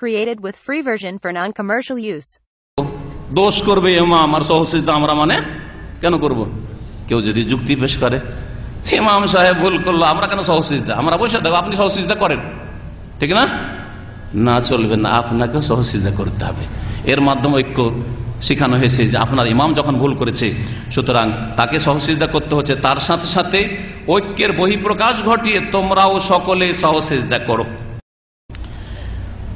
Created with free version for non-commercial use. দোষ করবে ইমাম আর সহসিজদা আমরা মানে কেন করব। কেউ যদি যুক্তি পেশ করে, ইমাম সাহেব ভুল করল, আমরা কেন সহসিজদা আমরা বসে থাকব, আপনি সহসিজদা করেন। ঠিক না? না চলবে না, আপনাকে সহসিজদা করতে হবে। এর মাধ্যমে ঐক্য শেখানো হয়েছে যে আপনার ইমাম যখন ভুল করেছে, সুতরাং তাকে সহসিজদা করতে হচ্ছে। তার সাথে সাথে ঐক্যের বহিঃপ্রকাশ ঘটিয়ে তোমরাও সকলে সহসিজদা করো।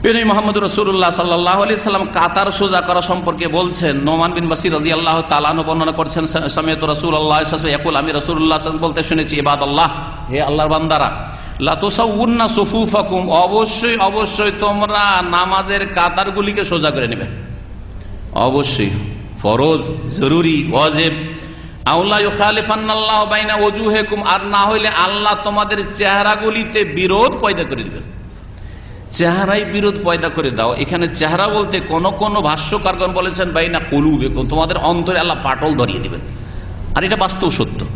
পেনি মোহাম্মদ রসুল্লাহ সাল্লাহ আলি সাল্লাম কাতার সোজা করা সম্পর্কে বলছেন, নোমান বিন বাসির রাজি আল্লাহ তালানো বর্ণনা করছেন সমেত রসুল আল্লাহ একুল আমি রসুল্লাহ বলতে শুনেছি এবাদ আল্লাহ হে আল্লাহর বান্দারা, লাতুসাউন্না সুফুফাকুম, অবশ্যই অবশ্যই তোমরা নামাজের কাতারগুলিকে সোজা করে নেবে। অবশ্যই, ফরজ, জরুরি, ওয়াজেব। আর না হইলে আল্লাহ তোমাদের চেহারাগুলিতে বিরোধ পয়দা করে দিবেন। চেহারাই বিরোধ পয়দা করে দাও। এখানে চেহারা বলতে কোন কোন ভাষ্যকারগণ বলেছেন, ভাই, না কলু কলুবে, তোমাদের অন্তরে আল্লাহ ফাটল ধরিয়ে দিবেন। আর এটা বাস্তব সত্য।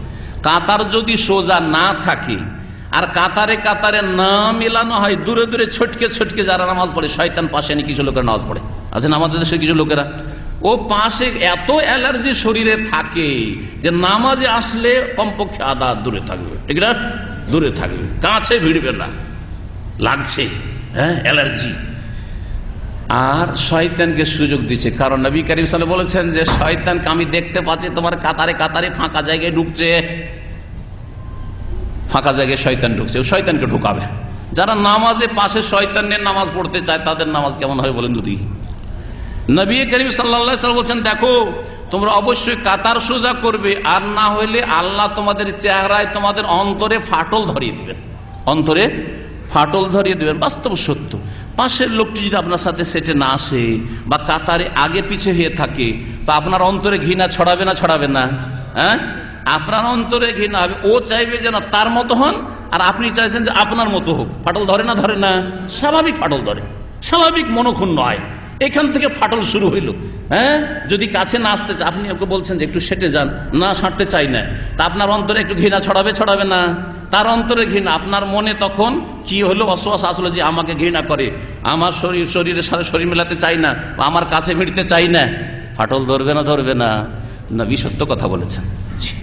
কাতার যদি সোজা না থাকে, আর কাতারে কাতারে না মেলানো হয়, দূরে দূরে ছটকে ছটকে যারা নামাজ পড়ে, শয়তান পাশে নিয়ে কিছু লোকের নামাজ পড়ে। আছেন আমাদের দেশের কিছু লোকেরা। ও পাশে এত অ্যালার্জি শরীরে থাকে যে নামাজে আসলে কমপক্ষে আদা দূরে থাকবে। ঠিক না? দূরে থাকবে। কাছে ভিড়বে না। লাগছে। হ্যাঁ অ্যালার্জি। আর শয়তানকে সুযোগ দিচ্ছে। কারণ নবী করিম সালে বলেছেন যে, শয়তানকে আমি দেখতে পাচ্ছি, তোমার কাতারে কাতারে ফাঁকা জায়গায় ঢুকছে। ফাঁকা জায়গায় শয়তান ঢুকছে, ও শয়তানকে ঢুকাবে। যারা নামাজে পাশে শয়তানের নামাজ পড়তে চায়, তাদের নামাজ কেমন হয় বলেন দুদি নবী করিম সাল্লা বলছেন, দেখো, তোমরা অবশ্যই কাতার সোজা করবে, আর না হইলে আল্লাহ তোমাদের চেহারায় তোমাদের অন্তরে ফাটল ধরিয়ে দিবেন। অন্তরে ফাটল ধরিয়ে দেবেন, বাস্তব সত্য। পাশের লোকটি যদি আপনার সাথে সেটে না আসে বা কাতারে আগে পিছে হয়ে থাকে, তো আপনার অন্তরে ঘৃণা ছড়াবে না ছড়াবে না? হ্যাঁ? আপনার অন্তরে ঘৃণা হবে। ও চাইবে যেন তার মতো হন, আর আপনি চাইছেন যে আপনার মতো হোক। ফাটল ধরে না ধরে না? স্বাভাবিক ফাটল ধরে। স্বাভাবিক মনক্ষুণ্ণ হয় এখান থেকে ফাটল শুরু হইল। হ্যাঁ? যদি কাছে না আসতে আপনি ওকে বলছেন যে একটু সেটে যান, না সাঁটতে চাই না। তা আপনার অন্তরে একটু ঘৃণা ছড়াবে ছড়াবে না। তার অন্তরে ঘৃণা। আপনার মনে তখন কি হলো? অশ্বাস আসলো যে আমাকে ঘৃণা করে। আমার শরীর, শরীরের সাথে শরীর মেলাতে চাই না, আমার কাছে ভিড়তে চাই না। ফাটল ধরবে না ধরবে না। না সত্য কথা বলেছেন।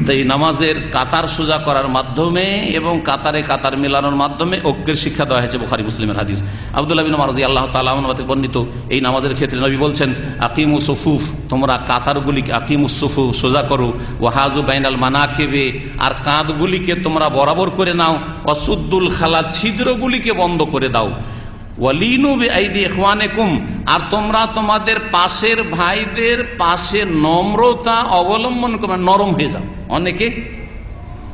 এই নামাজের কাতার সোজা করার মাধ্যমে এবং কাতারে কাতার মেলানোর মাধ্যমে ঐক্যের শিক্ষা দেওয়া হয়েছে বুখারি মুসলিমের হাদিস। আবদুল্লাহ বিন মারজি আল্লাহ তালাতে বর্ণিত এই নামাজের ক্ষেত্রে নবী বলছেন, আকিমু সফুফ, তোমরা কাতারগুলিকে আকিমু সফু, সোজা করো। ও হাজু বাইনাল মানা কেবে আর কাঁধগুলিকে তোমরা বরাবর করে নাও। অসুদ্দুল খালা ছিদ্রগুলিকে বন্ধ করে দাও। আর তোমরা তোমাদের পাশের ভাইদের পাশে নম্রতা অবলম্বন করে নরম হয়ে যাও। অনেকে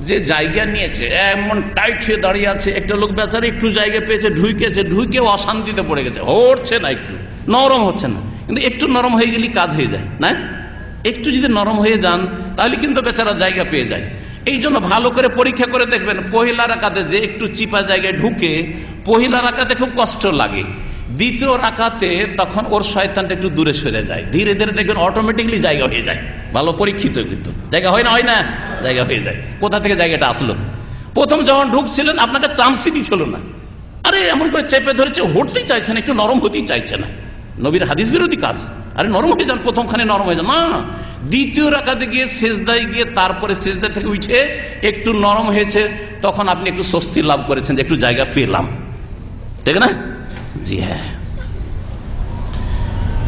যে জায়গা নিয়েছে, এমন টাইট হয়ে দাঁড়িয়ে আছে, একটা লোক বেচারে একটু জায়গা পেয়েছে, ঢুকেছে, ঢুকে অশান্তিতে পড়ে গেছে, হচ্ছে না একটু, নরম হচ্ছে না। কিন্তু একটু নরম হয়ে গেলে কাজ হয়ে যায়, না? একটু যদি নরম হয়ে যান, তাহলে কিন্তু বেচারা জায়গা পেয়ে যায়। এই জন্য ভালো করে পরীক্ষা করে দেখবেন পহিলা রাখাতে যে একটু চিপা জায়গায় ঢুকে পহিলা রাখাতে খুব কষ্ট লাগে। দ্বিতীয় রাখাতে তখন ওর শয়তানটা একটু দূরে সরে যায়। ধীরে ধীরে দেখবেন অটোমেটিকলি জায়গা হয়ে যায়। ভালো পরীক্ষিত কিন্তু। জায়গা হয় না হয় না? জায়গা হয়ে যায়। কোথা থেকে জায়গাটা আসলো? প্রথম যখন ঢুকছিলেন, আপনাকে চান্সই দিছিল না। আরে, এমন করে চেপে ধরেছে, হটতেই চাইছে না, একটু নরম হতেই চাইছে না। নবীর হাদিস বিরোধী কাজ। আরে, নরম হয়ে যান, প্রথমখানে নরম হয়ে যান। না, দ্বিতীয় রাখাতে গিয়ে শেষদায় গিয়ে তারপরে শেষদা থেকে উঠে একটু নরম হয়েছে। তখন আপনি একটু স্বস্তি লাভ করেছেন যে একটু জায়গা পেলাম। ঠিক না জি হ্যাঁ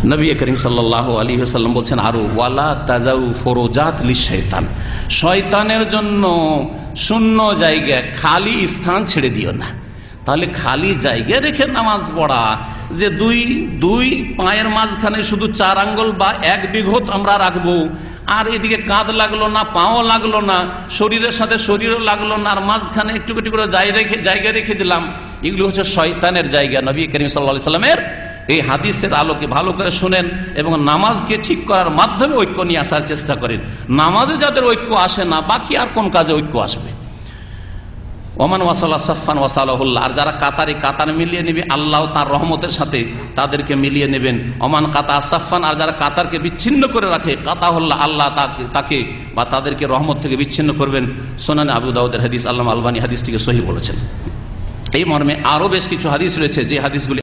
নবী করিম সাল্লাহ আলী সাল্লাম বলছেন আরও ওয়ালা তাজাউ ফরোজাত লি শৈতান শয়তানের জন্য শূন্য জায়গায় খালি স্থান ছেড়ে দিও না তাহলে খালি জায়গা রেখে নামাজ পড়া, যে দুই দুই পায়ের মাঝখানে শুধু চার আঙ্গল বা এক বিঘত আমরা রাখব, আর এদিকে কাঁধ লাগল না, পাও লাগল না, শরীরের সাথে শরীরও লাগল না, আর মাঝখানে একটু একটু করে রেখে, জায়গা রেখে দিলাম, এগুলো হচ্ছে শয়তানের জায়গা। নবী করিম সাল্লা সাল্লামের এই হাদিসের আলোকে ভালো করে শুনেন এবং নামাজকে ঠিক করার মাধ্যমে ঐক্য নিয়ে আসার চেষ্টা করেন। নামাজে যাদের ঐক্য আসে না, বাকি আর কোন কাজে ঐক্য আসবে? ওমান ওয়াসাল্লাহ সাফান ওয়াসাল্লাহুল্লাহ আর যারা কাতারে, কাতার মিলিয়ে নেবে, আল্লাহ তার রহমতের সাথে তাদেরকে মিলিয়ে নেবেন। ওমান কাতা সাফান আর যারা কাতারকে বিচ্ছিন্ন করে রাখে কাতা হল্লাহ আল্লাহ তাকে বা তাদেরকে রহমত থেকে বিচ্ছিন্ন করবেন। সোনান আবু দাউদের হাদিস আল্লাহ আলবানী হাদিসটিকে সহি বলেছেন। এই মর্মে আরও বেশ কিছু হাদিস রয়েছে, যে হাদিসগুলি.